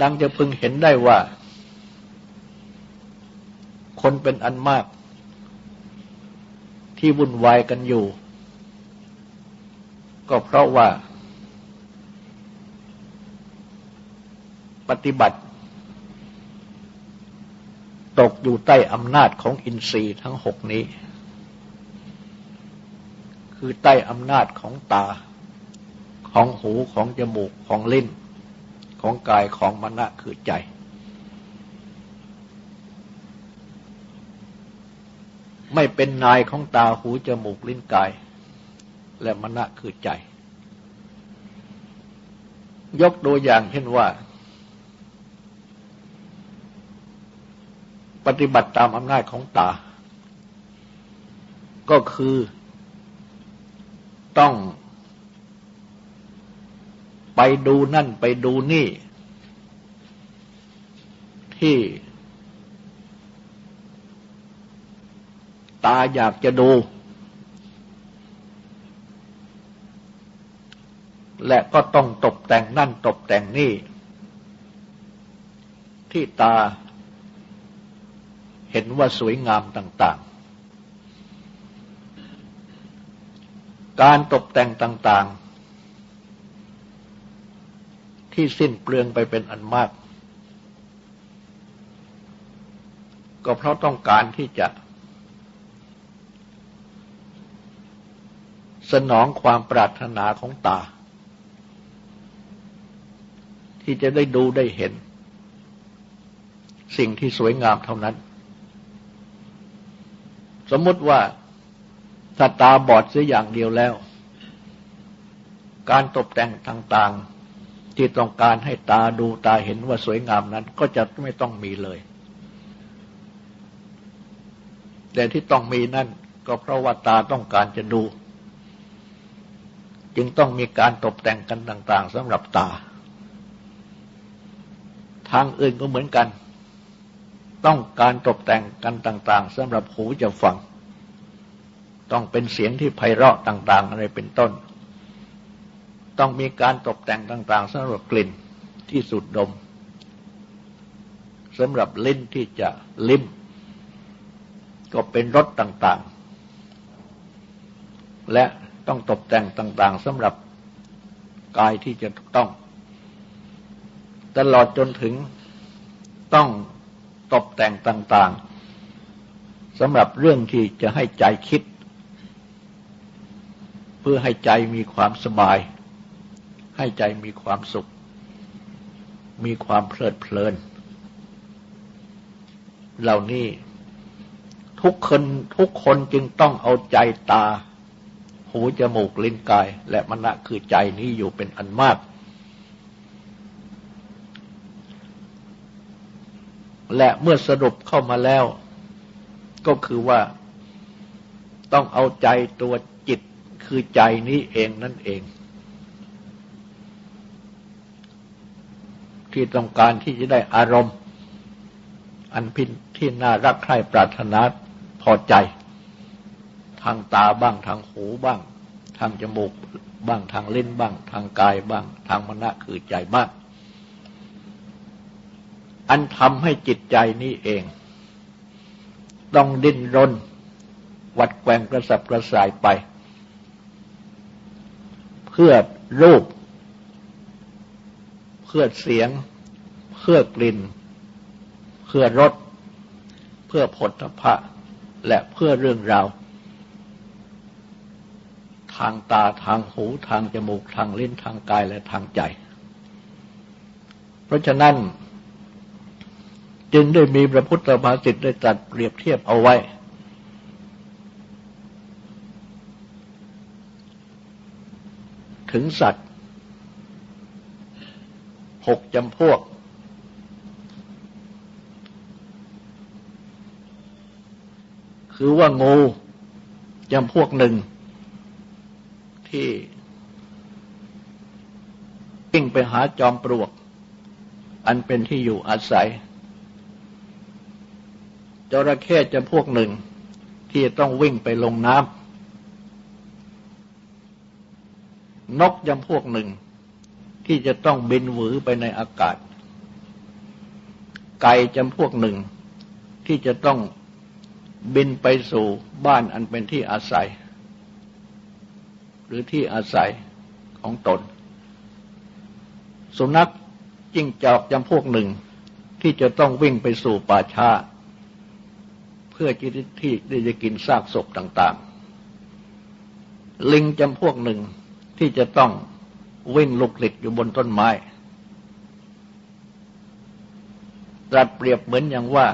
ดังจะพึงเห็นได้ว่า คนเป็นอันมาก ที่วุ่นวายกันอยู่ ก็เพราะว่า ปฏิบัติ ตกอยู่ใต้อำนาจของอินทรีย์ทั้งหกนี้ คือใต้อำนาจของตา ของหูของจมูกของลิ้น ของกายของมณะคือใจ ไม่เป็นนายของตาหูจมูกลิ้นกาย และมณะคือใจ ยกตัวอย่างเช่นว่า ปฏิบัติตามอำนาจของตา ก็คือต้องไป ดูนั่นไปดูนี่ ที่ ตาอยากจะดู และก็ต้องตกแต่งนั่นตกแต่งนี่ ที่ตาเห็นว่าสวยงามต่างๆ การตกแต่งต่างๆ ที่สิ้นเปลืองไปเป็นอันมาก ก็เพราะต้องการที่จะ สนองความปรารถนาของตา ที่จะได้ดูได้เห็น สิ่งที่สวยงามเท่านั้น สมมติว่าถ้าตาบอดเสียอย่างเดียวแล้ว การตกแต่งต่างๆ ที่ต้องการให้ตาดูตาเห็นว่าสวยงามนั้น ก็จะไม่ต้องมีเลย แต่ที่ต้องมีนั่นก็เพราะว่าตาต้องการจะดู จึงต้องมีการตกแต่งกันต่าง ๆสำหรับตา ทางอื่นก็เหมือนกัน ต้องการตกแต่งกันต่าง ๆสำหรับหูจะฟัง ต้องเป็นเสียงที่ไพเราะต่าง ๆ อะไรเป็นต้น ต้องมีการตกแต่งต่างๆสำหรับกลิ่นที่สุดดมสำหรับลิ้นที่จะลิ้ม ก็เป็นรสต่างๆ และต้องตกแต่งต่างๆสำหรับกายที่จะถูกต้อง ตลอดจนถึงต้องตกแต่งต่างๆสำหรับเรื่องที่จะให้ใจคิด เพื่อให้ใจมีความสบาย ให้ใจมีความสุข มีความเพลิดเพลิน เหล่านี้ทุกคนทุกคนจึงต้องเอาใจตา หูจมูกลิ้นกาย และมณะคือใจนี้อยู่เป็นอันมาก และเมื่อสรุปเข้ามาแล้ว ก็คือว่าต้องเอาใจตัวจิตคือใจนี้เองนั่นเอง ที่ต้องการที่จะได้อารมณ์ อันพินที่น่ารักใคร่ปรารถนาพอใจ ทางตาบ้างทางหูบ้าง ทางจมูกบ้างทางลิ้นบ้าง ทางกายบ้าง ทางมณะคือใจบ้าง อันทำให้จิตใจนี้เอง ต้องดิ้นรน วัดแกงกระสับกระส่ายไป เพื่อรูป พื่อเสียง เพื่อกลิ่น เพื่อรสเพื่อผลพะและเพื่อเรื่องราว ทางตาทางหูทางจมูกทางลิ้นทางกายและทางใจ เพราะฉะนั้นจึงได้มีพระพุทธภาษิตได้ตรัสเปรียบเทียบเอาไว้ ถึงสัตว์ หกจำพวก คือว่างูจำพวกหนึ่ง ที่วิ่งไปหาจอมปลวก อันเป็นที่อยู่อาศัยจระเข้จำพวกหนึ่ง ที่ต้องวิ่งไปลงน้ำนกจำพวกหนึ่ง ที่จะต้องบินหวือไปในอากาศ ไก่จำพวกหนึ่ง ที่จะต้องบินไปสู่บ้านอันเป็นที่อาศัย หรือที่อาศัยของตน สุนัขจิ้งจอกจำพวกหนึ่ง ที่จะต้องวิ่งไปสู่ป่าช้าเพื่อที่ที่จะกินซากศพต่าง ๆ ลิงจำพวกหนึ่งที่จะต้อง วิ่งลุกหลิกอยู่บนต้นไม้ ตรัสเปรียบเหมือนอย่างว่า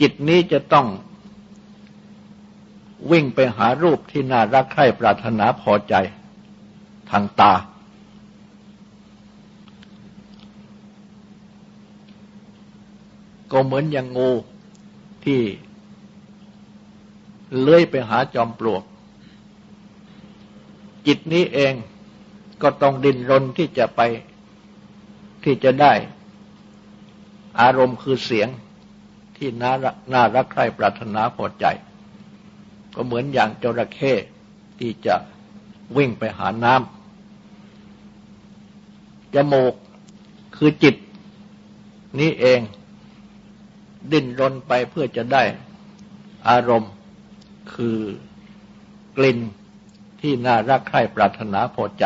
จิตนี้จะต้องวิ่งไปหารูปที่น่ารักใคร่ปรารถนาพอใจทางตา ก็เหมือนอย่างงูที่เลื้อยไปหาจอมปลวก จิตนี้เองก็ต้องดินรนที่จะไปที่จะได้ อารมณ์คือเสียงที่น่าน่ารักใคร่ปรารถนาพอใจ ก็เหมือนอย่างจระเข้ที่จะวิ่งไปหาน้ำจมูกคือจิตนี้เอง ดิ้นรนไปเพื่อจะได้อารมณ์คือกลิ่น ที่น่ารักใคร่ปรารถนาพอใจ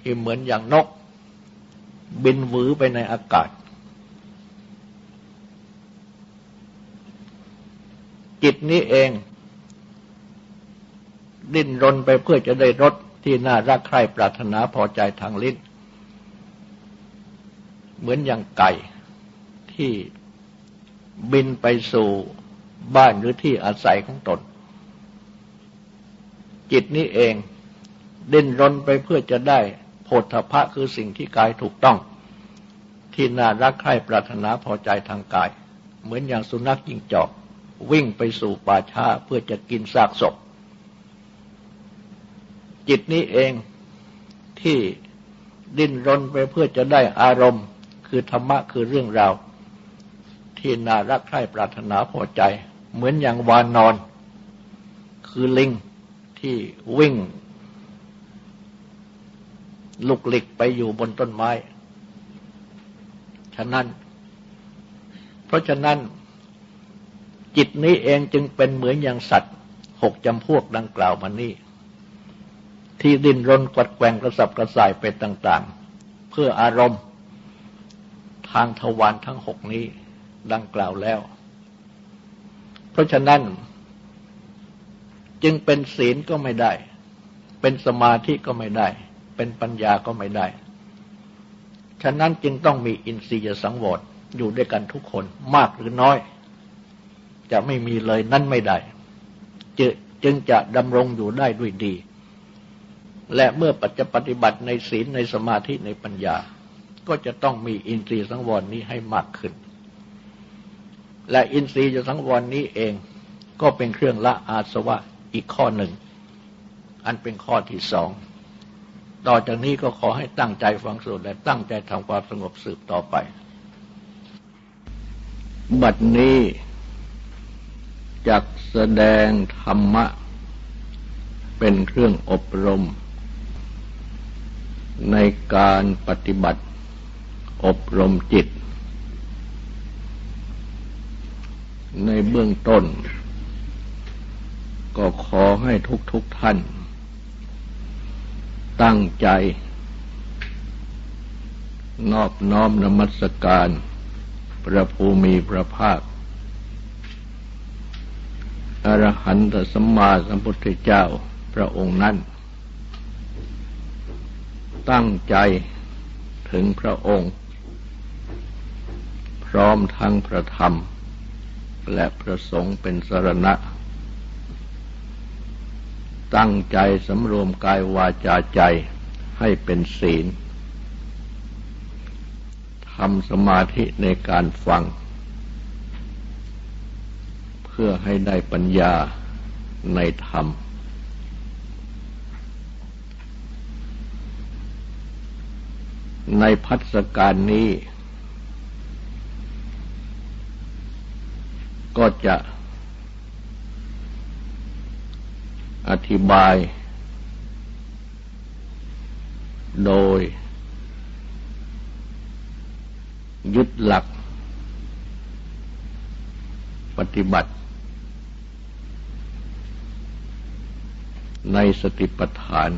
ที่เหมือนอย่างนก บินหวือไปในอากาศ จิตนี้เอง ดิ้นรนไปเพื่อจะได้รสที่น่ารักใคร่ปรารถนาพอใจทางลิ้น เหมือนอย่างไก่ที่บินไปสู่บ้านหรือที่อาศัยของตน จิตนี้เอง ดิ้นรนไปเพื่อจะได้โพธพะคือสิ่งที่กายถูกต้อง ที่น่ารักใคร่ปรารถนาพอใจทางกาย เหมือนอย่างสุนัขยิงจอก วิ่งไปสู่ป่าช้าเพื่อจะกินซากศพ จิตนี้เองที่ดิ้นรนไปเพื่อจะได้อารมณ์ คือธรรมะคือเรื่องราว ที่น่ารักใคร่ปรารถนาพอใจ เหมือนอย่างวานนอน คือลิง ที่วิ่ง ลุกหลิกไปอยู่บนต้นไม้ ฉะนั้น เพราะฉะนั้น จิตนี้เองจึงเป็นเหมือนอย่างสัตว์หกจำพวกดังกล่าวมานี้ ที่ดิ้นรนกวัดแกงกระสับกระส่ายไปต่าง ๆ เพื่ออารมณ์ ทางทวารทั้งหกนี้ดังกล่าวแล้ว เพราะฉะนั้น จึงเป็นศีลก็ไม่ได้ เป็นสมาธิก็ไม่ได้ เป็นปัญญาก็ไม่ได้ ฉะนั้นจึงต้องมีอินทรียสังวรอยู่ด้วยกันทุกคนมากหรือน้อย จะไม่มีเลยนั่นไม่ได้จึงจะดำรงอยู่ได้ด้วยดี และเมื่อปัจจปฏิบัติในศีลในสมาธิในปัญญา ก็จะต้องมีอินทรียสังวรนี้ให้มากขึ้น และอินทรียสังวรนี้เองก็เป็นเครื่องละอาสวะ อีกข้อหนึ่ง อันเป็นข้อที่สอง ต่อจากนี้ก็ขอให้ตั้งใจฟังสวดและตั้งใจทำความสงบสืบต่อไป บัดนี้จักแสดงธรรมะ เป็นเครื่องอบรม ในการปฏิบัติอบรมจิต ในเบื้องต้น ก็ขอให้ทุกๆทท่าน ตั้งใจ นอบน้อมนมัสการ พระภูมิพระภาคอรหันตสัมมาสัมพุทธเจ้าพระองค์นั้น ตั้งใจถึงพระองค์ พร้อมทั้งพระธรรม และพระสงฆ์เป็นสรณะ ตั้งใจสำรวมกายวาจาใจให้เป็นศีลทำสมาธิในการฟัง เพื่อให้ได้ปัญญาในธรรม ในพัฒการนี้ ก็จะ อธิบาย โดย ยึดหลัก ปฏิบัติ ในสติปัฏฐาน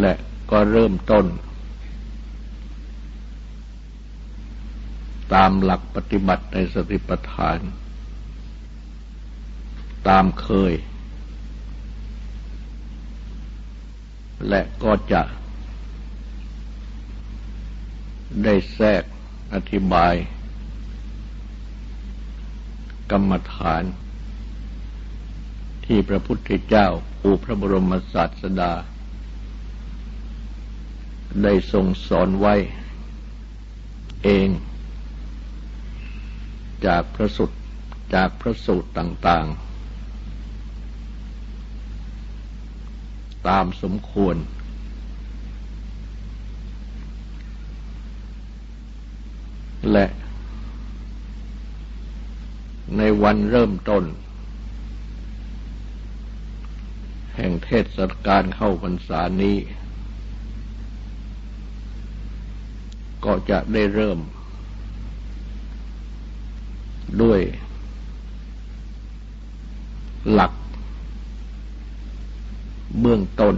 และก็เริ่มต้น ตามหลักปฏิบัติในสติปัฏฐาน ตามเคย และก็จะได้แทรกอธิบาย กรรมฐาน ที่พระพุทธเจ้าอูพระบรมศาสดา ได้ทรงสอนไว้เอง จากพระสุดจากพระสูตรต่างๆ ตามสมควร และในวันเริ่มต้น แห่งเทศกาลเข้าพรรษานี้ ก็จะได้เริ่ม ด้วยหลัก เบื้องต้น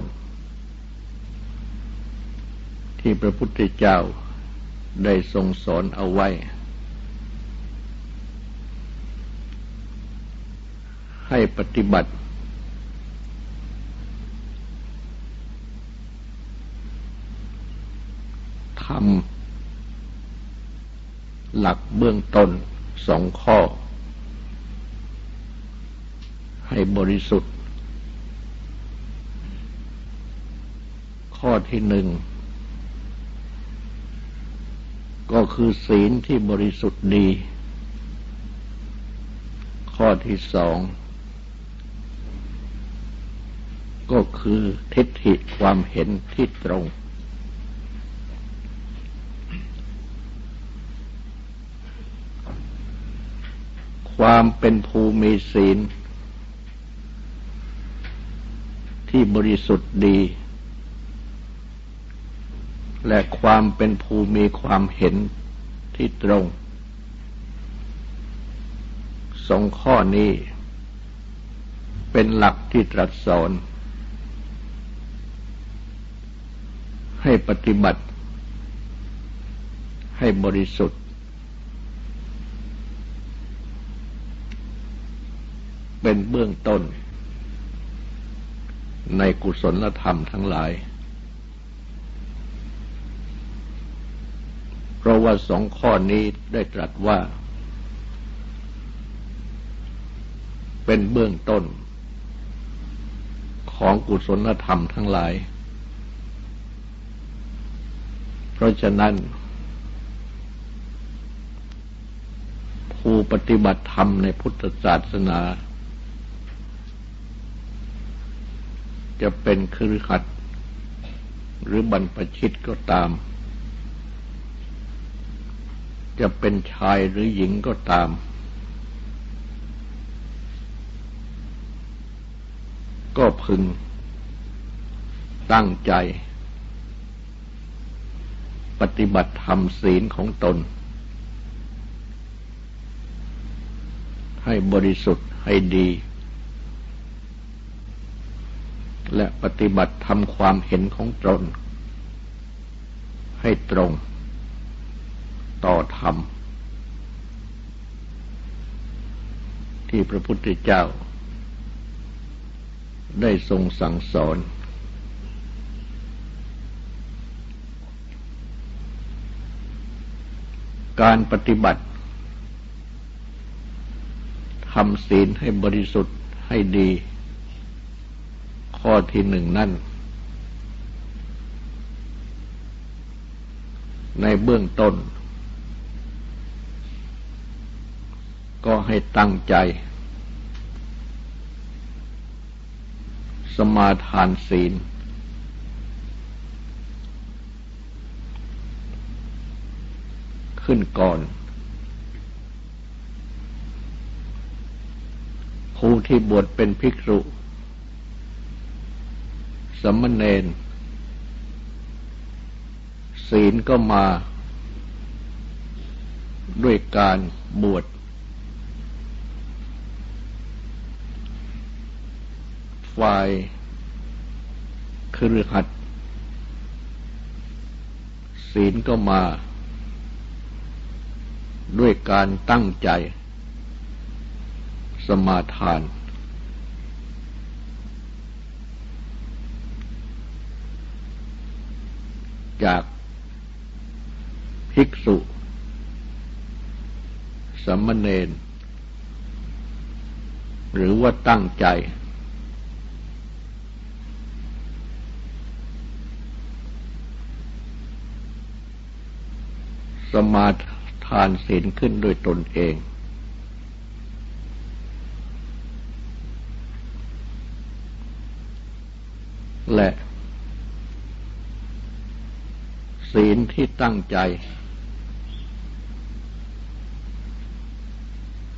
ที่พระพุทธเจ้าได้ทรงสอนเอาไว้ ให้ปฏิบัติ ทำหลักเบื้องต้น สองข้อ ให้บริสุทธิ์ ข้อที่หนึ่ง ก็คือศีลที่บริสุทธิ์ดี ข้อที่สอง ก็คือทิฏฐิความเห็นที่ตรง ความเป็นภูมิศีล ที่บริสุทธิ์ดี และความเป็นภูมิความเห็นที่ตรงสองข้อนี้ เป็นหลักที่ตรัสสอน ให้ปฏิบัติ ให้บริสุทธิ์ เป็นเบื้องต้น ในกุศลธรรมทั้งหลาย เพราะว่าสองข้อนี้ได้ตรัสว่า เป็นเบื้องต้น ของกุศลธรรมทั้งหลาย เพราะฉะนั้นผู้ปฏิบัติธรรมในพุทธศาสนา จะเป็นครือขัดหรือบรรพชิตก็ตาม จะเป็นชายหรือหญิงก็ตาม ก็พึง ตั้งใจ ปฏิบัติธรรมศีลของตน ให้บริสุทธิ์ให้ดี และปฏิบัติทำความเห็นของตน ให้ตรงต่อธรรม ที่พระพุทธเจ้า ได้ทรงสั่งสอน การปฏิบัติทำศีลให้บริสุทธิ์ให้ดี ข้อที่หนึ่งนั่น ในเบื้องต้น ก็ให้ตั้งใจ สมาทานศีล ขึ้นก่อนผู้ที่บวชเป็นภิกษุ สมณเณรศีลก็มา ด้วยการบวชฝ่ายคือหัดศีลก็มา ด้วยการตั้งใจ สมาทาน จากภิกษุสมมเนนหรือว่าตั้งใจ สมาทานศีลขึ้นโดยตนเอง และ ศีล ที่ตั้งใจ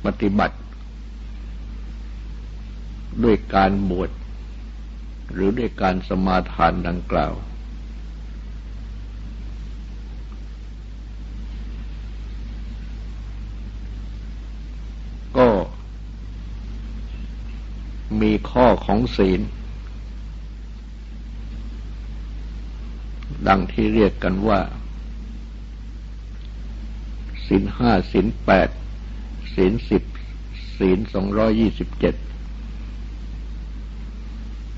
ปฏิบัติ ด้วยการบวชหรือด้วยการสมาทานดังกล่าว ก็มีข้อของศีล ดังที่เรียกกันว่า ศีลห้าศีลแปดศีลสิบศีลสองร้อยี่สิบเจ็ด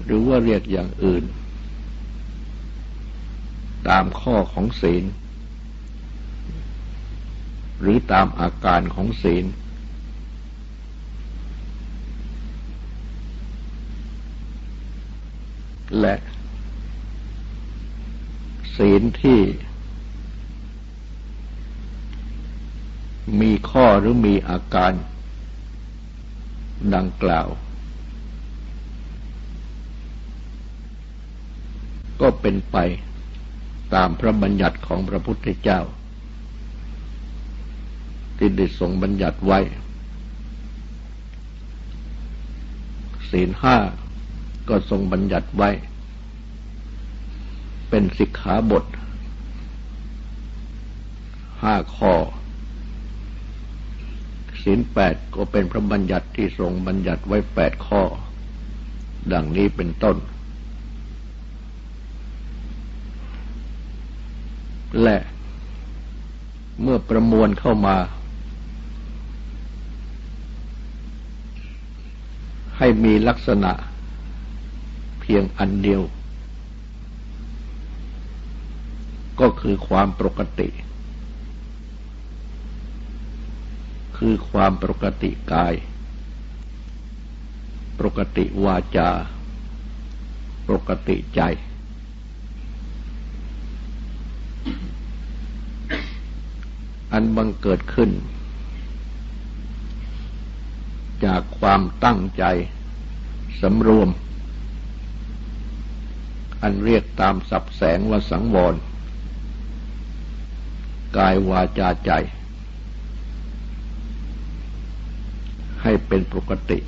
หรือว่าเรียกอย่างอื่น ตามข้อของศีล หรือตามอาการของศีล และศีลที่ มีข้อหรือมีอาการดังกล่าว ก็เป็นไปตามพระบัญญัติของพระพุทธเจ้า ที่ได้ทรงบัญญัติไว้ ศีลห้าก็ทรงบัญญัติไว้ เป็นสิกขาบทห้าข้อ ศีลแปดก็เป็นพระบัญญัติที่ทรงบัญญัติไว้แปดข้อ ดังนี้เป็นต้น และเมื่อประมวลเข้ามา ให้มีลักษณะเพียงอันเดียว ก็คือความปกติ คือความปกติกาย ปกติวาจา ปกติใจ อันบังเกิดขึ้น จากความตั้งใจสำรวม อันเรียกตามสับแสงว่าสังวร กายวาจาใจ ให้เป็นปกติ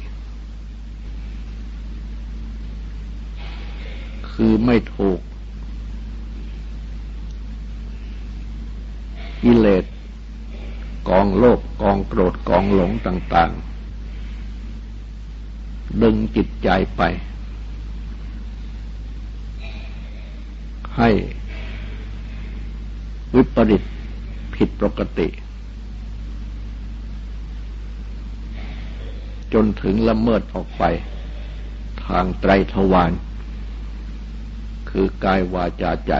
คือไม่ถูกกิเลสกองโลภกองโกรธกองหลงต่าง ๆ ดึงจิตใจไป ให้วิปริตผิดปกติ จนถึงละเมิดออกไป ทางไตรทวารคือกายวาจาใจ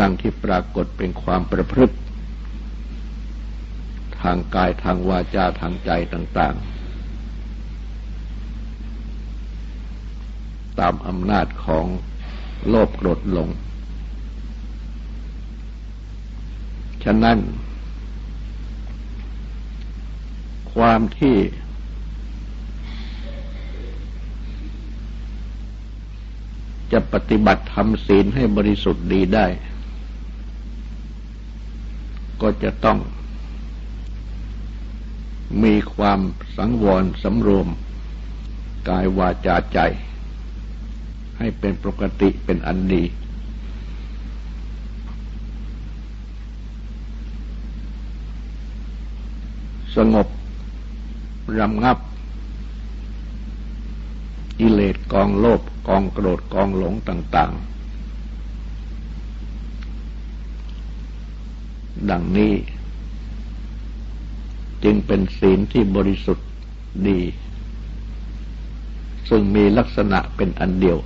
ดังที่ปรากฏเป็นความประพฤติ ทางกายทางวาจาทางใจต่าง ๆ ตามอำนาจของโลภโกรธหลง ฉะนั้น ความที่จะปฏิบัติทำศีลให้บริสุทธิ์ดีได้ ก็จะต้องมีความสังวรสำรวม กายวาจาใจ ให้เป็นปกติเป็นอันดี สงบ รำงับกิเลสกองโลภกองโกรธกองหลงต่าง ๆ ดังนี้ จึงเป็นศีลที่บริสุทธิ์ดี ซึ่งมีลักษณะเป็นอันเดียว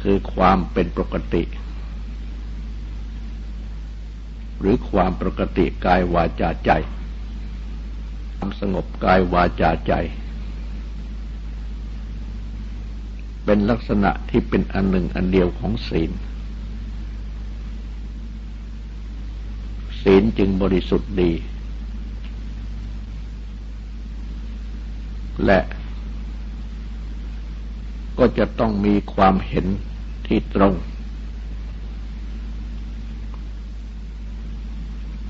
คือความเป็นปกติ หรือความปกติกายวาจาใจ ความสงบกายวาจาใจ เป็นลักษณะที่เป็นอันหนึ่งอันเดียวของศีล ศีลจึงบริสุทธิ์ดี และก็จะต้องมีความเห็นที่ตรง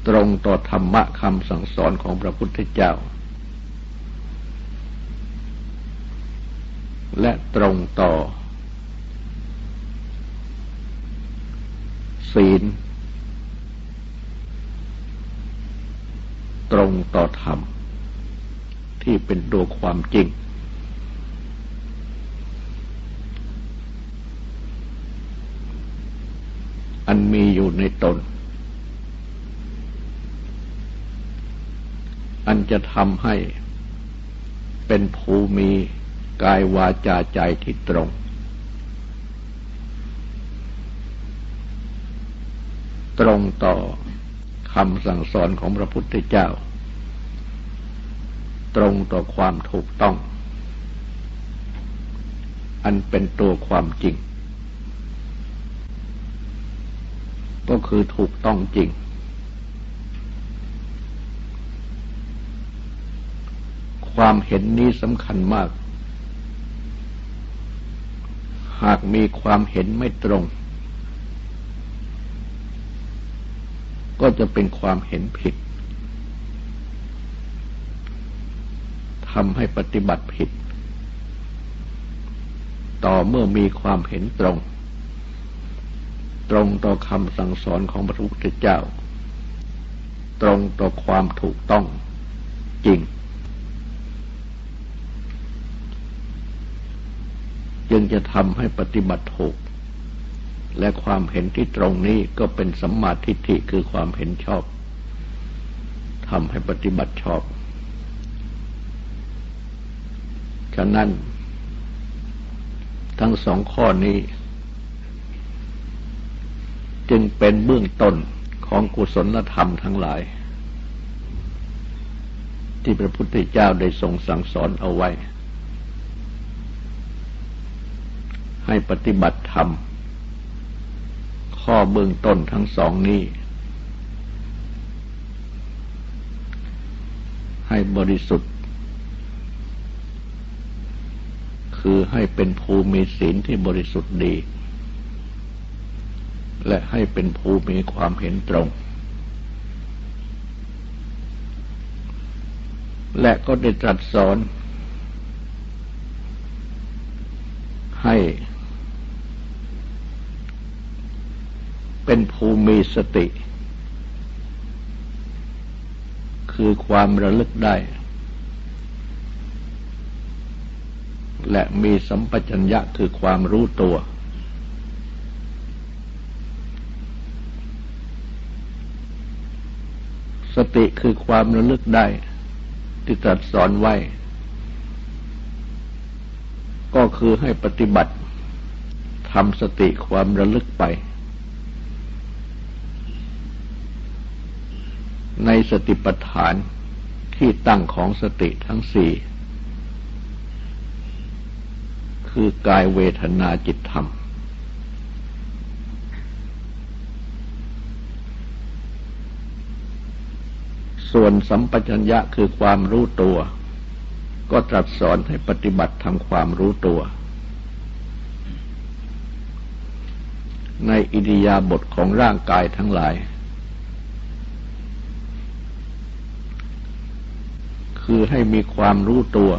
ตรงต่อธรรมะคำสั่งสอนของพระพุทธเจ้า และตรงต่อ ศีล ตรงต่อธรรม ที่เป็นตัวความจริง อันมีอยู่ในตน อันจะทำให้เป็นภูมิกายวาจาใจที่ตรง ตรงต่อคำสั่งสอนของพระพุทธเจ้า ตรงต่อความถูกต้อง อันเป็นตัวความจริง ก็คือถูกต้องจริง ความเห็นนี้สำคัญมาก หากมีความเห็นไม่ตรง ก็จะเป็นความเห็นผิดทำให้ปฏิบัติผิด ต่อเมื่อมีความเห็นตรง ตรงต่อคำสั่งสอนของพระพุทธเจ้า ตรงต่อความถูกต้องจริง จึงจะทำให้ปฏิบัติถูก และความเห็นที่ตรงนี้ก็เป็นสัมมาทิฏฐิคือความเห็นชอบทำให้ปฏิบัติชอบ ฉะนั้น ทั้งสองข้อนี้ จึงเป็นเบื้องต้นของกุศลธรรมทั้งหลาย ที่พระพุทธเจ้าได้ทรงสั่งสอนเอาไว้ ให้ปฏิบัติธรรม ข้อเบื้องต้นทั้งสองนี้ ให้บริสุทธิ์ คือให้เป็นภูมิศีลที่บริสุทธิ์ดี และให้เป็นภูมิความเห็นตรง และก็ได้ตรัสสอนให้ เป็นภูมิสติ คือความระลึกได้ และมีสัมปชัญญะคือความรู้ตัว สติคือความระลึกได้ ที่ตรัสสอนไว้ ก็คือให้ปฏิบัติทำสติความระลึกไป ในสติปัฏฐานที่ตั้งของสติทั้งสี่ คือกายเวทนาจิตธรรม ส่วนสัมปชัญญะคือความรู้ตัว ก็ตรัสสอนให้ปฏิบัติทำความรู้ตัว ในอิริยาบถของร่างกายทั้งหลาย คือให้มีความรู้ตัว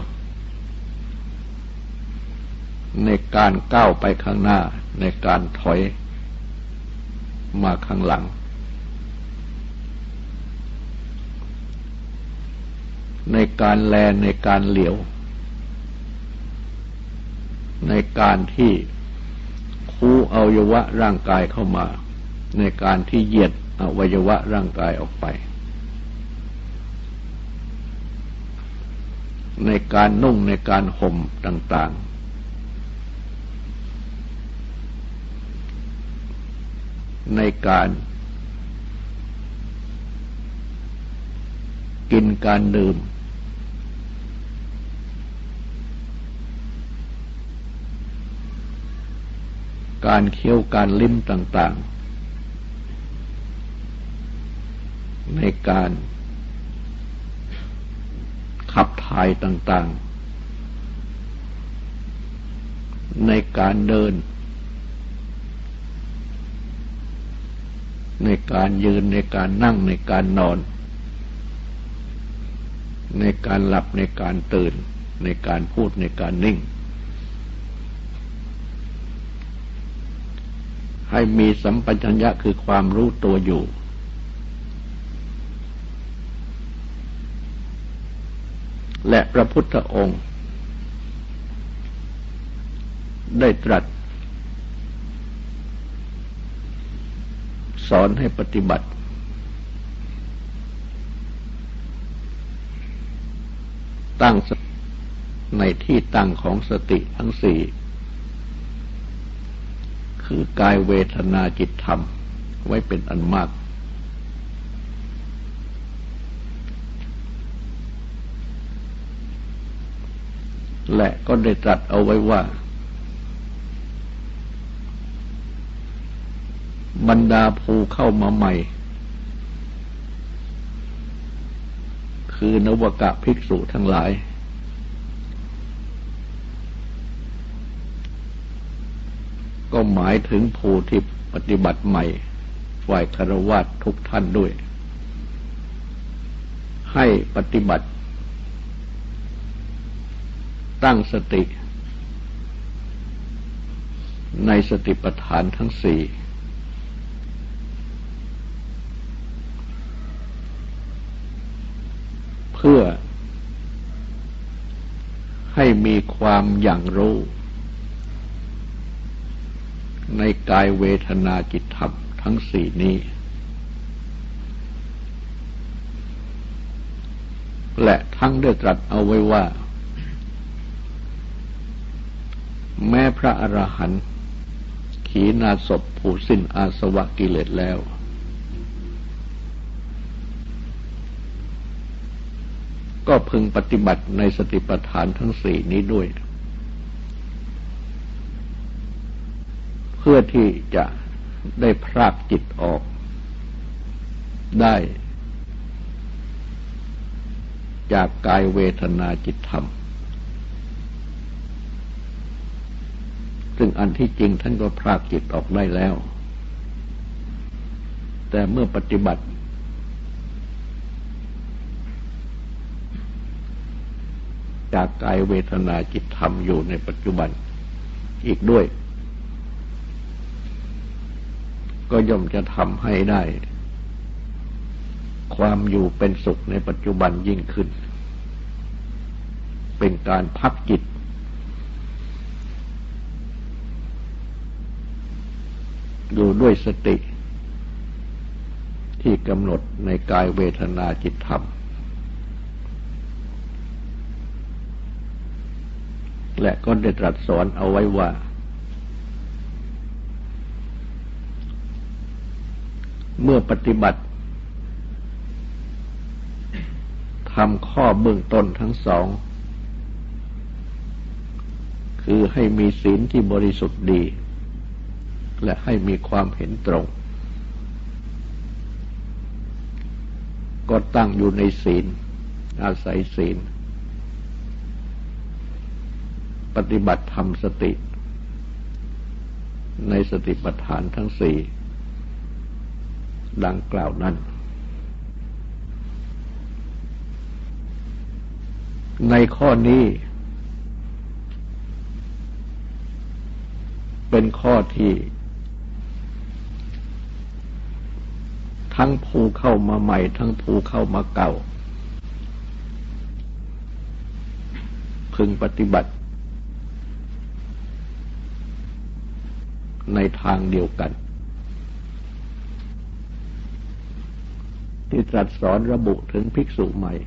ในการก้าวไปข้างหน้า ในการถอยมาข้างหลัง ในการแลในการเหลียว ในการที่คู่อวัยวะร่างกายเข้ามา ในการที่เหยียดอวัยวะร่างกายออกไป ในการนุ่งในการห่มต่าง ๆ ในการกินการดื่ม การเคี้ยวการลิ้มต่าง ๆ ในการ ขับถ่ายต่างๆ ในการเดิน ในการยืนในการนั่งในการนอน ในการหลับในการตื่น ในการพูดในการนิ่ง ให้มีสัมปชัญญะคือความรู้ตัวอยู่ และพระพุทธองค์ ได้ตรัส สอนให้ปฏิบัติ ตั้งในที่ตั้งของสติทั้งสี่ คือกายเวทนาจิตธรรมไว้เป็นอันมาก และก็ได้ตรัสเอาไว้ว่า บรรดาภูเข้ามาใหม่ คือนวกะภิกษุทั้งหลาย ก็หมายถึงผู้ที่ปฏิบัติใหม่ฝ่ายคารวะทุกท่านด้วย ให้ปฏิบัติ ตั้งสติ ในสติปัฏฐานทั้งสี่เพื่อให้มีความอย่างรู้ ในกายเวทนาจิตธรรมทั้งสี่นี้ และทั้งได้ตรัสเอาไว้ว่า แม้พระอรหันต์ขีนาศพผู้สิ้นอาสวะกิเลสแล้ว ก็พึงปฏิบัติในสติปัฏฐานทั้งสี่นี้ด้วย เพื่อที่จะได้พรากจิตออกได้ จากกายเวทนาจิตธรรม ซึ่งอันที่จริงท่านก็พรากจิตออกได้แล้ว แต่เมื่อปฏิบัติ จากกายเวทนาจิตธรรมอยู่ในปัจจุบันอีกด้วย ก็ย่อมจะทำให้ได้ ความอยู่เป็นสุขในปัจจุบันยิ่งขึ้น เป็นการพักจิต อยู่ด้วยสติ ที่กำหนดในกายเวทนาจิตธรรม และก็ได้ตรัสสอนเอาไว้ว่า เมื่อปฏิบัติทำข้อเบื้องต้นทั้งสอง คือให้มีศีลที่บริสุทธิ์ดี และให้มีความเห็นตรง ก็ตั้งอยู่ในศีล อาศัยศีล ปฏิบัติธรรมสติ ในสติปัฏฐานทั้งสี่ดังกล่าวนั้น ในข้อนี้เป็นข้อที่ ทั้งผู้เข้ามาใหม่ ทั้งผู้เข้ามาเก่า พึงปฏิบัติ ในทางเดียวกัน ที่ตรัสสอนระบุถึงภิกษุใหม่